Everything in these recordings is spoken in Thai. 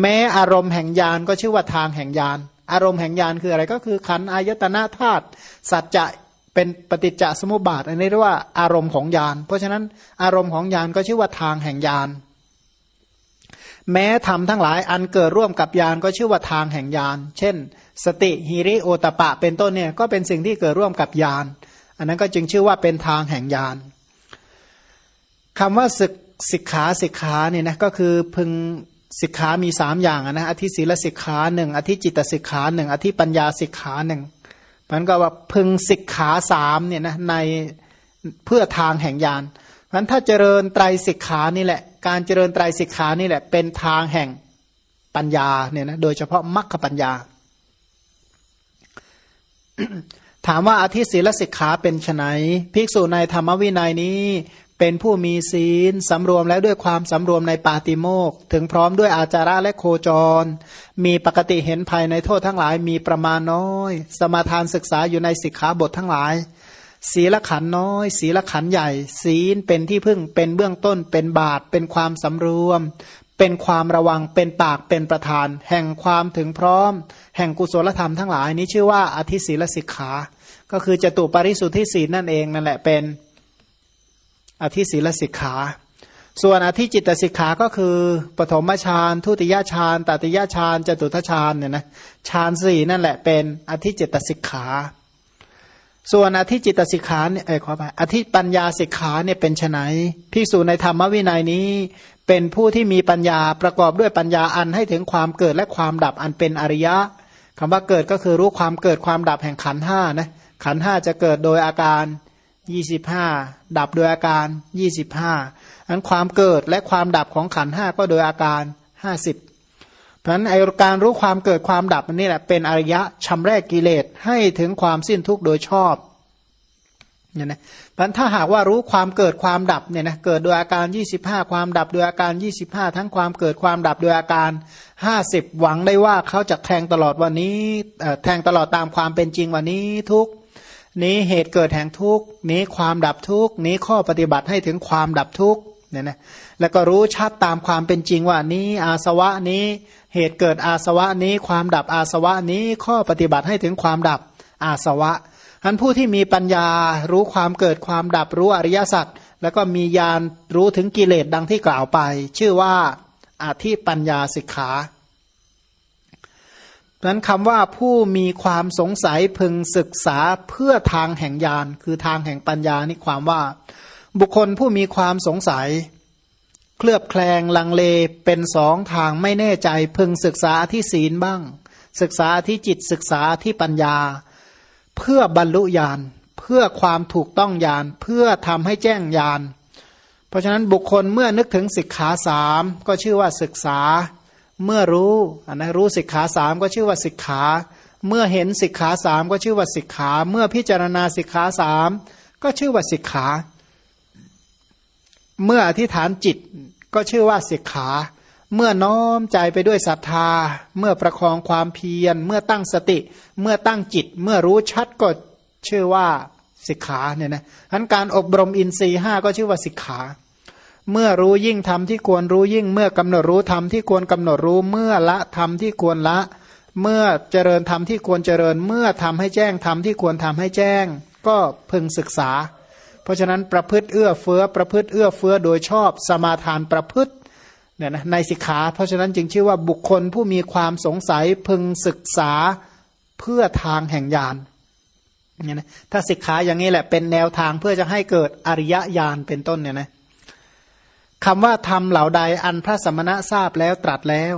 แม้อารมณ์แห่งญาณก็ชื่อว่าทางแห่งญาณอารมณ์แห่งญาณคืออะไรก็คือขันอายตนะธาตุสัจจะเป็นปฏิจจสมุปบาท อันนี้เรียกว่าอารมณ์ของญาณเพราะฉะนั้นอารมณ์ของญาณก็ชื่อว่าทางแห่งญาณแม้ทำทั้งหลายอันเกิดร่วมกับญาณก็ชื่อว่าทางแห่งญาณเช่น สติหิริโอตปะ เป็นต้นเนี่ยก็เป็นสิ่งที่เกิดร่วมกับญาณอันนั้นก็จึงชื่อว่าเป็นทางแห่งญาณคำว่าศึกสิกขาสิกขาเนี่ยนะก็คือพึง สิกขามีสามอย่างนะอธิศีลสิกขาหนึ่งอธิจิตสิกขาหนึ่งอธิปัญญาสิกขาหนึ่งมันก็ว่าพึงสิกขาสามเนี่ยนะในเพื่อทางแห่งญาณนั้นถ้าเจริญไตรสิกขานี่แหละ การเจริญไตรสิกขานี่แหละ เป็นทางแห่งปัญญาเนี่ยนะโดยเฉพาะมรรคปัญญา ถามว่าอธิศีลสิกขาเป็นไนภิกษุในธรรมวินัยนี้ เป็นผู้มีศีลสำรวมแล้วด้วยความสำรวมในปาติโมกถึงพร้อมด้วยอาจาระและโคจร มีปกติเห็นภัยในโทษทั้งหลายมีประมาณน้อย สมาทานศึกษาอยู่ในสิกขาบททั้งหลาย ศีลขันน้อย ศีลขันใหญ่ ศีลเป็นที่พึ่งเป็นเบื้องต้นเป็นบาท เป็นความสำรวม เป็นความระวังเป็นปากเป็นประธาน แห่งความถึงพร้อม แห่งกุศลธรรมทั้งหลายนี้ชื่อว่าอธิศีลสิกขา ก็คือจตุปาริสุทธิศีลนั่นเองนั่นแหละเป็น อธิศีลสิกขา ส่วนอธิจิตสิกขาก็คือปฐมฌานทุติยฌานตติยฌานจตุทฌานเนี่ยนะฌานสี่นั่นแหละเป็นอธิจิตสิกขา ส่วนอธิจิตสิกขาเนี่ยเออขอไปอธิปัญญาสิกขาเนี่ยเป็นไนพิสูจในธรรมวินัยนี้เป็นผู้ที่มีปัญญาประกอบด้วยปัญญาอันให้ถึงความเกิดและความดับอันเป็นอริยะคำว่าเกิดก็คือรู้ความเกิดความดับแห่งขันห้านะขันห้าจะเกิดโดยอาการ ยี่สิบห้าดับโดยอาการยี่สิบห้าอันความเกิดและความดับของขันห้าก็โดยอาการห้าสิบเพราะฉะนั้นไอการรู้ความเกิดความดับนี่แหละเป็นอริยะชำแรกกิเลสให้ถึงความสิ้นทุกข์โดยชอบเนี่ยนะเพราะถ้าหากว่ารู้ความเกิดความดับเนี่ยนะเกิดโดยอาการ 25 ความดับโดยอาการ 25 ทั้งความเกิดความดับโดยอาการ 50 หวังได้ว่าเขาจะแทงตลอดวันนี้แทงตลอดตามความเป็นจริงวันนี้ทุก นี้เหตุเกิดแห่งทุกนี้ความดับทุกนี้ข้อปฏิบัติให้ถึงความดับทุกเนี่ยนะแล้วก็รู้ชัดตามความเป็นจริงว่านี้อาสวะนี้เหตุเกิดอาสวะนี้ความดับอาสวะนี้ข้อปฏิบัติให้ถึงความดับอาสวะอันผู้ที่มีปัญญารู้ความเกิดความดับรู้อริยสัจแล้วก็มีญาณรู้ถึงกิเลสดังที่กล่าวไป ชื่อว่าอาธิปัญญาสิกขา นั้นคำว่าผู้มีความสงสัยพึงศึกษาเพื่อทางแห่งญาณคือทางแห่งปัญญานี่ความว่า บุคคลผู้มีความสงสัย เคลือบแคลงลังเลเป็นสองทางไม่แน่ใจ พึงศึกษาที่ศีลบ้าง ศึกษาที่จิตศึกษาที่ปัญญา เพื่อบรรลุญาณเพื่อความถูกต้องญาณเพื่อทำให้แจ้งญาณเพราะฉะนั้นบุคคลเมื่อนึกถึงสิกขาสามก็ชื่อว่าศึกษา เมื่อรู้อันนะรู้สิกขาสามก็ชื่อว่าสิกขา เมื่อเห็นสิกขาสามก็ชื่อว่าสิกขา เมื่อพิจารณาสิกขาสามก็ชื่อว่าสิกขา เมื่ออธิษฐานจิตก็ชื่อว่าสิกขา เมื่อน้อมใจไปด้วยศรัทธา เมื่อประคองความเพียร เมื่อตั้งสติ เมื่อตั้งจิต เมื่อรู้ชัดก็ชื่อว่าสิกขาเนี่ยนะทั้นการอบรมอินทรีห้าก็ชื่อว่าสิกขา เมื่อรู้ยิ่งทำที่ควรรู้ยิ่ง เมื่อกำหนดรู้ทำที่ควรกำหนดรู้ เมื่อละทำที่ควรละ เมื่อเจริญทำที่ควรเจริญ เมื่อทำให้แจ้งทำที่ควรทำให้แจ้ง ก็พึงศึกษา เพราะฉะนั้นประพฤติเอื้อเฟื้อประพฤติเอื้อเฟื้อโดยชอบสมาทานประพฤติเนี่ยนะในสิกขา เพราะฉะนั้นจึงชื่อว่าบุคคลผู้มีความสงสัยพึงศึกษาเพื่อทางแห่งญาณเนี่ยนะถ้าสิกขาอย่างนี้แหละเป็นแนวทางเพื่อจะให้เกิดอริยญาณเป็นต้นเนี่ยนะ คำว่าทำเหล่าใดอันพระสมณะทราบแล้วตรัสแล้ว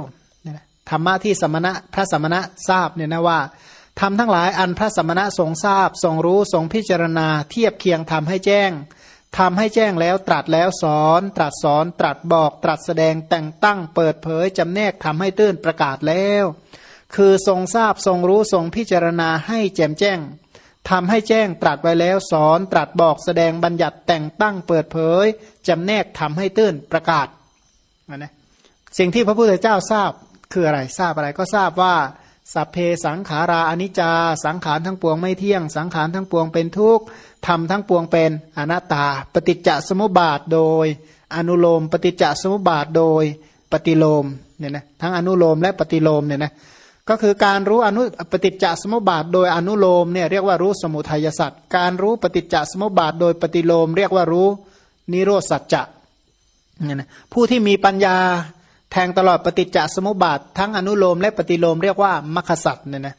ธรรมะที่สมณะพระสมณะทราบเนี่ยนะว่าทำทั้งหลายอันพระสมณะทรงทราบ ทรงรู้ทรงพิจารณา เทียบเคียงทำให้แจ้งทำให้แจ้งแล้วตรัสแล้วสอน ตรัสสอน ตรัสบอก ตรัสแสดงแต่งตั้งเปิดเผยจำแนกทำให้ตื้นประกาศแล้ว คือทรงทราบทรงรู้ทรงพิจารณาให้แจ่มแจ้ง ทำให้แจ้งตรัสไว้แล้วสอนตรัสบอกแสดงบัญญัติแต่งตั้งเปิดเผยจำแนกทำให้ตื้นประกาศนะสิ่งที่พระพุทธเจ้าทราบคืออะไรทราบอะไรก็ทราบว่าสัพเพสังขาราอนิจจา สังขารทั้งปวงไม่เที่ยง สังขารทั้งปวงเป็นทุกข์ทำทั้งปวงเป็นอนัตตา ปฏิจจสมุปบาทโดย อนุโลม ปฏิจจสมุปบาทโดยปฏิโลมเนี่ยนะทั้งอนุโลมและปฏิโลมเนี่ยนะ ก็คือการรู้อนุปฏิจจสมุปบาทโดยอนุโลมเนี่ยเรียกว่ารู้สมุทัยสัจการรู้ปฏิจจสมุปบาทโดยปฏิโลม เรียกว่ารู้นิโรสัจจะเนี่ยนะผู้ที่มีปัญญาแทงตลอดปฏิจจสมุปบาท ทั้งอนุโลมและปฏิโลมเรียกว่ามัคสัตเนี่ยนะ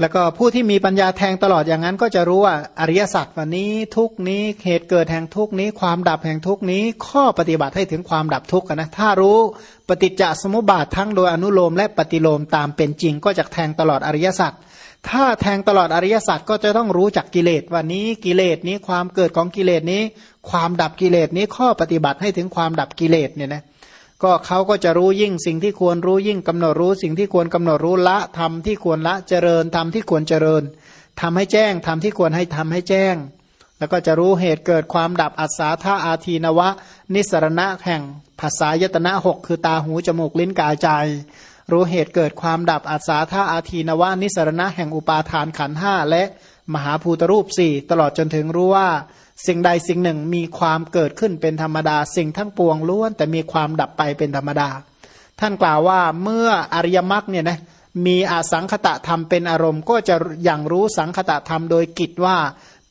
แล้วก็ผู้ที่มีปัญญาแทงตลอดอย่างนั้น ก็จะรู้ว่าอริยสัจวันนี้ทุกนี้เหตุเกิดแห่งทุกนี้ ความดับแห่งทุกนี้ ข้อปฏิบัติให้ถึงความดับทุกข์นะถ้ารู้ปฏิจจสมุปบาททั้งโดยอนุโลมและปฏิโลมตามเป็นจริง ก็จะแทงตลอดอริยสัจถ้าแทงตลอดอริยสัจก็จะต้องรู้จักกิเลสวันนี้กิเลสนี้ความเกิดของกิเลสนี้ ความดับกิเลสนี้ข้อปฏิบัติให้ถึงความดับกิเลสเนี่ยนะ ก็เขาก็จะรู้ยิ่งสิ่งที่ควรรู้ยิ่งกำหนดรู้ สิ่งที่ควรกำหนดรู้ละทำที่ควรละเจริญทำที่ควรเจริญทำให้แจ้งทำที่ควรให้ทำให้แจ้ง แล้วก็จะรู้เหตุเกิดความดับอัศาธาอาทีนวะ นิสรณะแห่งภาษายตนะหกคือตาหูจมูกลิ้นกายใจ รู้เหตุเกิดความดับอัศาธาอาทีนวะนิสรณะแห่งอุปาทานขันห้าและมหาภูตรูปสี่ตลอดจนถึงรู้ว่า สิ่งใดสิ่งหนึ่งมีความเกิดขึ้นเป็นธรรมดา สิ่งทั้งปวงล้วน แต่มีความดับไปเป็นธรรมดา ท่านกล่าวว่าเมื่ออริยมรรคเนี่ยนะมีอาสังคตะธรรมเป็นอารมณ์ ก็จะอย่างรู้สังคตะธรรมโดยกิจว่า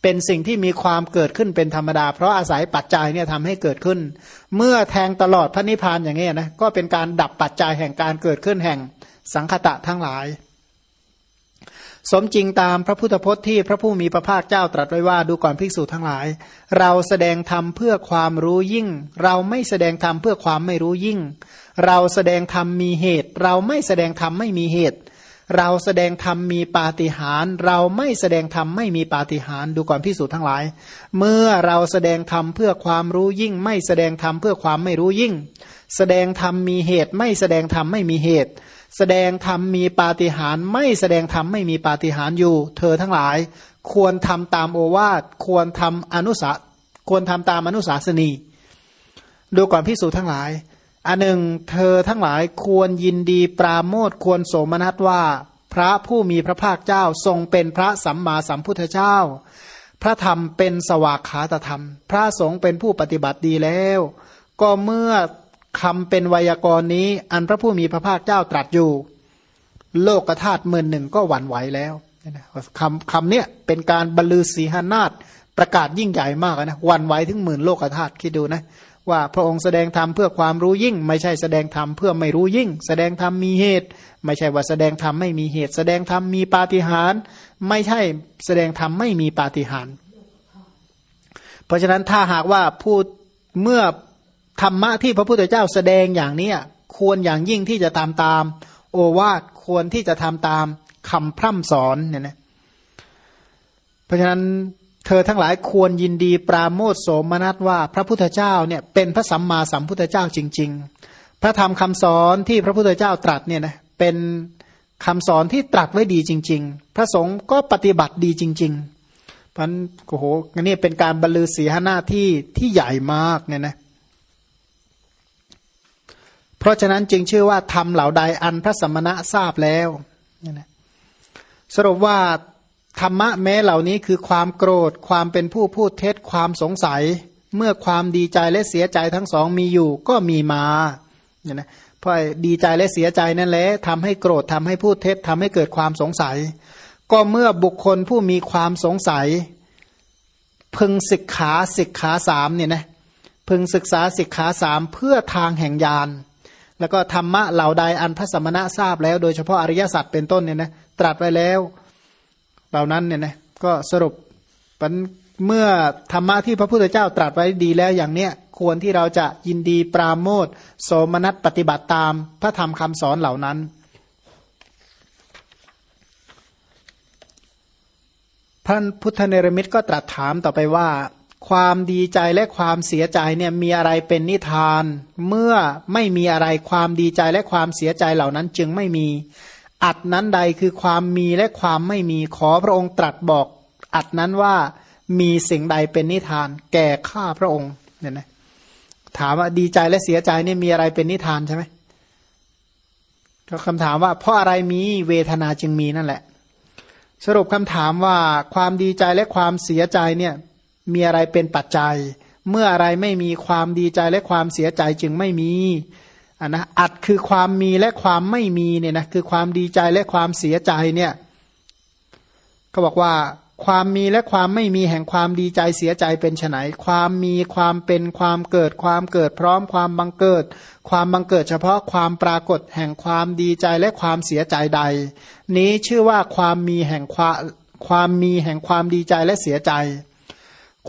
เป็นสิ่งที่มีความเกิดขึ้นเป็นธรรมดา เพราะอาศัยปัจจัยเนี่ยทำให้เกิดขึ้น เมื่อแทงตลอดพระนิพพานอย่างนี้นะก็เป็นการดับปัจจัยแห่งการเกิดขึ้นแห่งสังคตะทั้งหลาย สมจริงตามพระพุทธพจน์ที่พระผู้มีพระภาคเจ้าตรัสไว้ว่าดูก่อนภิกษุทั้งหลาย เราแสดงธรรมเพื่อความรู้ยิ่ง เราไม่แสดงธรรมเพื่อความไม่รู้ยิ่ง เราแสดงธรรมมีเหตุ เราไม่แสดงธรรมไม่มีเหตุ เราแสดงธรรมมีปาฏิหาริย์เราไม่แสดงธรรมไม่มีปาฏิหาริย์ดูก่อนพิสูจน์ทั้งหลาย เมื่อเราแสดงธรรมเพื่อความรู้ยิ่ง ไม่แสดงธรรมเพื่อความไม่รู้ยิ่ง แสดงธรรมมีเหตุ ไม่แสดงธรรมไม่มีเหตุ แสดงธรรมมีปาฏิหาริย์ไม่แสดงธรรมไม่มีปาฏิหาริย์อยู่ เธอทั้งหลาย ควรทำตามโอวาทควรทำอนุสาควรทำตามอนุสาสนีดูก่อนพิสูจน์ทั้งหลาย อันหนึ่งเธอทั้งหลายควรยินดีปราโมทควรโสมนัสว่า พระผู้มีพระภาคเจ้าทรงเป็นพระสัมมาสัมพุทธเจ้า พระธรรมเป็นสวากขาตธรรม พระสงฆ์เป็นผู้ปฏิบัติดีแล้ว ก็เมื่อคำเป็นไวยากรณ์นี้ อันพระผู้มีพระภาคเจ้าตรัสอยู่ โลกธาตุหมื่นหนึ่งก็หวั่นไหวแล้วคำคำเนี้ยเป็นการบรรลือสีหานาฏประกาศยิ่งใหญ่มากนะวันไหวถึงหมื่นโลกธาตุคิดดูนะ ว่าพระองค์แสดงธรรมเพื่อความรู้ยิ่ง ไม่ใช่แสดงธรรมเพื่อไม่รู้ยิ่ง แสดงธรรมมีเหตุ ไม่ใช่ว่าแสดงธรรมไม่มีเหตุ แสดงธรรมมีปาฏิหาริย์ไม่ใช่แสดงธรรมไม่มีปาฏิหาริย์เพราะฉะนั้นถ้าหากว่าพูดเมื่อธรรมะที่พระพุทธเจ้าแสดงอย่างนี้ควรอย่างยิ่งที่จะตามตาม โอวาทควรที่จะทำตามคำพร่ำสอนเนี่ยนะเพราะฉะนั้น เธอทั้งหลายควรยินดีปราโมทโสมนัสว่าพระพุทธเจ้าเนี่ยเป็นพระสัมมาสัมพุทธเจ้าจริง ๆ พระธรรมคำสอนที่พระพุทธเจ้าตรัสเนี่ยนะเป็นคำสอนที่ตรัสไว้ดีจริง ๆ พระสงฆ์ก็ปฏิบัติดีจริงๆเพราะโอ้โหนี่เป็นการบรรลือศีหน้าที่ที่ใหญ่มากเนี่ยนะเพราะฉะนั้นจึงชื่อว่าทำเหล่าใดอันพระสมณะทราบแล้วนะสรุปว่า ธรรมะแม้เหล่านี้คือความโกรธ ความเป็นผู้พูดเท็จความสงสัย เมื่อความดีใจและเสียใจทั้งสองมีอยู่ก็มีมาเนี่ยนะเพราะดีใจและเสียใจนั่นแหละทำให้โกรธทำให้พูดเท็จทำให้เกิดความสงสัย ก็เมื่อบุคคลผู้มีความสงสัย พึงศึกขาศึกขาสามเนี่ยนะพึงศึกษาศึกขาสามเพื่อทางแห่งญาณแล้วก็ธรรมะเหล่าใดอันพระสมณะทราบแล้ว โดยเฉพาะอริยสัจเป็นต้นเนี่ยนะตรัสไว้แล้ว เหล่านั้นเนี่ยนะก็สรุปเมื่อธรรมะที่พระพุทธเจ้าตรัสไว้ดีแล้วอย่างเนี้ยควรที่เราจะยินดีปราโมทโสมนัสปฏิบัติตามพระธรรมคำสอนเหล่านั้น พระพุทธเนรมิตก็ตรัสถามต่อไปว่า ความดีใจและความเสียใจเนี่ยมีอะไรเป็นนิทาน เมื่อไม่มีอะไรความดีใจและความเสียใจเหล่านั้นจึงไม่มี อัดนั้นใดคือความมีและความไม่มีขอพระองค์ตรัสบอก อัดนั้นว่ามีสิ่งใดเป็นนิทาน แก่ข้าพระองค์เนี่ยนะถามว่าดีใจและเสียใจนี่มีอะไรเป็นนิทานใช่ไหมก็คำถามว่าเพราะอะไรมีเวทนาจึงมีนั่นแหละ สรุปคำถามว่าความดีใจและความเสียใจเนี่ยมีอะไรเป็นปัจจัย เมื่ออะไรไม่มีความดีใจและความเสียใจจึงไม่มี อันนะอัดคือความมีและความไม่มีเนี่ยนะคือความดีใจและความเสียใจเนี่ยก็บอกว่าความมีและความไม่มีแห่งความดีใจเสียใจเป็นไนความมีความเป็นความเกิด ความเกิดพร้อมความบังเกิด ความบังเกิดเฉพาะความปรากฏแห่งความดีใจและความเสียใจใด นี้ชื่อว่าความมีแห่งความความมีแห่งความดีใจและเสียใจ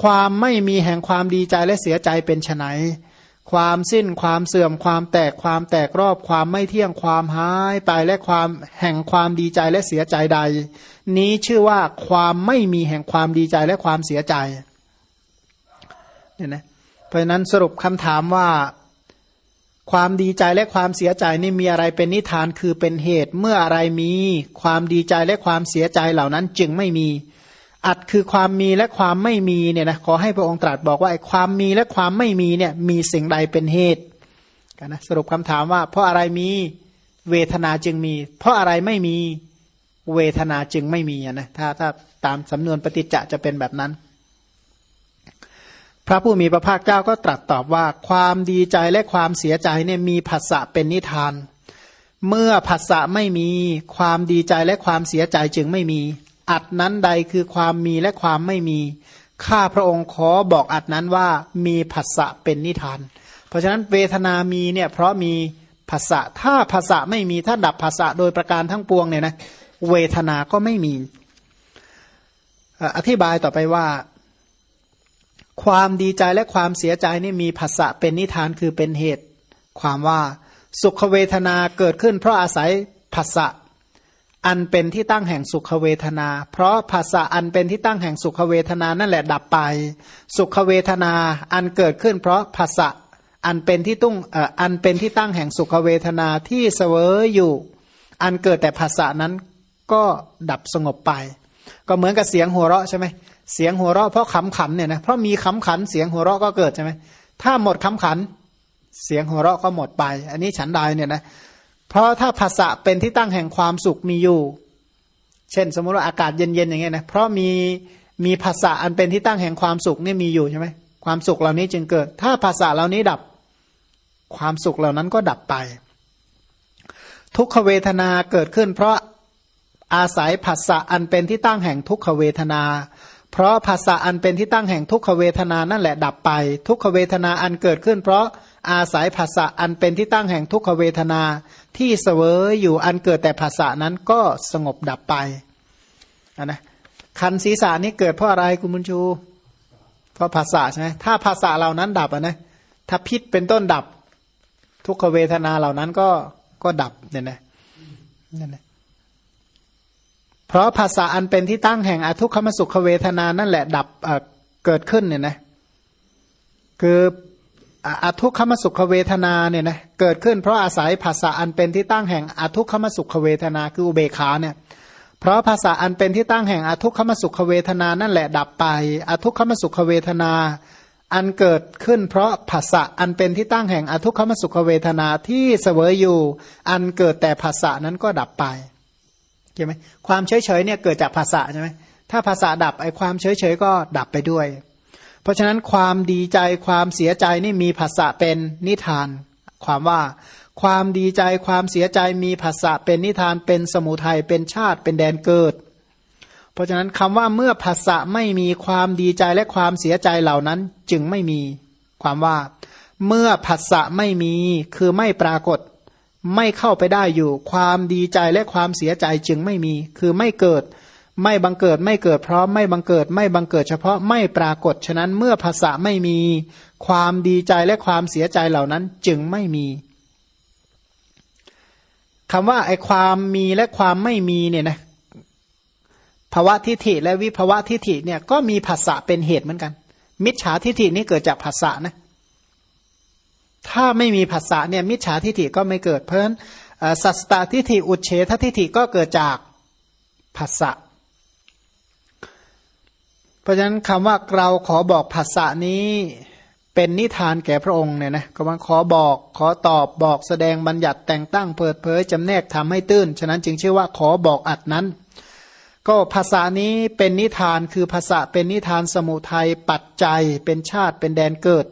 ความไม่มีแห่งความดีใจและเสียใจเป็นไน ความสิ้นความเสื่อมความแตกความแตกรอบความไม่เที่ยงความหายไปและความแห่งความดีใจและเสียใจใด นี้ชื่อว่าความไม่มีแห่งความดีใจและความเสียใจเนี่ยนะเพราะนั้นสรุปคำถามว่า ความดีใจและความเสียใจนี่มีอะไรเป็นนิทานคือเป็นเหตุเมื่ออะไรมี ความดีใจและความเสียใจเหล่านั้นจึงไม่มี อัดคือความมีและความไม่มีเนี่ยนะขอให้พระองค์ตรัสบอกว่าไอ้ความมีและความไม่มีเนี่ยมีสิ่งใดเป็นเหตุกันนะสรุปคำถามว่า เพราะอะไรมีเวทนาจึงมี เพราะอะไรไม่มีเวทนาจึงไม่มีนะถ้าถ้าตามสำนวนปฏิจจะจะเป็นแบบนั้น พระผู้มีพระภาคเจ้าก็ตรัสตอบว่า ความดีใจและความเสียใจเนี่ยมีผัสสะเป็นนิทาน เมื่อผัสสะไม่มีความดีใจและความเสียใจจึงไม่มี อัดนั้นใดคือความมีและความไม่มี ข้าพระองค์ขอบอกอัดนั้นว่ามีผัสสะเป็นนิทาน เพราะฉะนั้นเวทนามีเนี่ยเพราะมีผัสสะถ้าผัสสะไม่มีถ้าดับผัสสะโดยประการทั้งปวงเนี่ยนะเวทนาก็ไม่มี อธิบายต่อไปว่า ความดีใจและความเสียใจนี่มีผัสสะเป็นนิทานคือเป็นเหตุ ความว่าสุขเวทนาเกิดขึ้นเพราะอาศัยผัสสะ อันเป็นที่ตั้งแห่งสุขเวทนา เพราะภาษาอันเป็นที่ตั้งแห่งสุขเวทนานั่นแหละดับไป สุขเวทนาอันเกิดขึ้น เพราะภาษาอันเป็นที่ตุ้งอันเป็นที่ตั้งแห่งสุขเวทนาที่เสวยอยู่ อันเกิดแต่ภาษานั้นก็ดับสงบไป ก็เหมือนกับเสียงหัวเราะใช่ไหมเสียงหัวเราะเพราะขำขันเนี่ยนะเพราะมีขำขันเสียงหัวเราะก็เกิดใช่ไหมถ้าหมดขำขัน เสียงหัวเราะก็หมดไป อันนี้ฉันใดเนี่ยนะ เพราะถ้าภาษะเป็นที่ตั้งแห่งความสุขมีอยู่ เช่น สมมติว่าอากาศเย็นๆอย่างเงี้ยนะเพราะมีมีภาษาอันเป็นที่ตั้งแห่งความสุขนี่มีอยู่ใช่ไหมความสุขเหล่านี้จึงเกิด ถ้าภาษาเหล่านี้ดับความสุขเหล่านั้นก็ดับไป ทุกขเวทนาเกิดขึ้น เพราะอาศัยภาษาอันเป็นที่ตั้งแห่งทุกขเวทนา เพราะภาษาอันเป็นที่ตั้งแห่งทุกขเวทนานั่นแหละดับไป ทุกขเวทนาอันเกิดขึ้น เพราะ อาศัยภาษะอันเป็นที่ตั้งแห่งทุกขเวทนาที่เสวยอยู่อันเกิดแต่ภาษะนั้นก็สงบดับไปนนะคันศีรษะนี้เกิดเพราะอะไรคุณบุญชู เพราะภาษาใช่ไหมถ้าภาษาเหล่านั้นดับนะถ้าพิษเป็นต้นดับ ทุกขเวทนาเหล่านั้นก็ก็ดับเนี่ยนะนั่นะเพราะภาษาอันเป็นที่ตั้งแห่งอทุกขมสุขเวทนานั่นแหละดับเกิดขึ้นเนี่ยนะคือ อทุกขมสุขเวทนาเนี่ยนะเกิดขึ้นเพราะอาศัยภาษาอันเป็นที่ตั้งแห่งอทุกขมสุขเวทนาคืออุเบขาเนี่ยเพราะภาษาอันเป็นที่ตั้งแห่งอทุกขมสุขเวทนานั่นแหละดับไป อทุกขมสุขเวทนา อันเกิดขึ้นเพราะภาษาอันเป็นที่ตั้งแห่งอทุกขมสุขเวทนาที่เสวยอยู่ อันเกิดแต่ภาษานั้นก็ดับไปเห็นไหมความเฉยเฉยเนี่ยเกิดจากภาษาใช่ไหมถ้าภาษาดับไอความเฉยเฉยก็ดับไปด้วย เพราะฉะนั้นความดีใจความเสียใจนี่มีภาษะเป็นนิทาน ความว่าความดีใจความเสียใจมีภาษะเป็นนิทานเป็นสมุทัยเป็นชาติเป็นแดนเกิด เพราะฉะนั้นคำว่าเมื่อภาษะไม่มีความดีใจและความเสียใจเหล่านั้นจึงไม่มี ความว่า เมื่อภาษะไม่มีคือไม่ปรากฏ ไม่เข้าไปได้อยู่ ความดีใจและความเสียใจจึงไม่มี คือไม่เกิด ไม่บังเกิดไม่เกิดเพราะไม่บังเกิดไม่บังเกิดเฉพาะไม่ปรากฏฉะนั้นเมื่อภาษาไม่มีความดีใจและความเสียใจเหล่านั้นจึงไม่มีคำว่าไอความมีและความไม่มีเนี่ยนะภาวะทิฏฐิและวิภาวะทิฏฐิเนี่ยก็มีภาษาเป็นเหตุเหมือนกัน มิจฉาทิฏฐินี่เกิดจากภาษานะถ้าไม่มีภาษาเนี่ยมิจฉาทิฏฐิก็ไม่เกิดเพราะฉะนั้นสัสตทิฏฐิอุเฉททิฏฐิก็เกิดจากภาษา เพราะฉะนั้นคำว่าเราขอบอกภาษานี้เป็นนิทานแก่พระองค์เนี่ยนะก็ว่าขอบอกขอตอบบอกแสดงบัญญัติแต่งตั้งเปิดเผยจำแนกทำให้ตื้น ฉะนั้นจึงชื่อว่าขอบอกอัดนั้น ก็ภาษานี้เป็นนิทานคือภาษาเป็นนิทานสมุทัยปัจจัย เป็นชาติเป็นแดนเกิด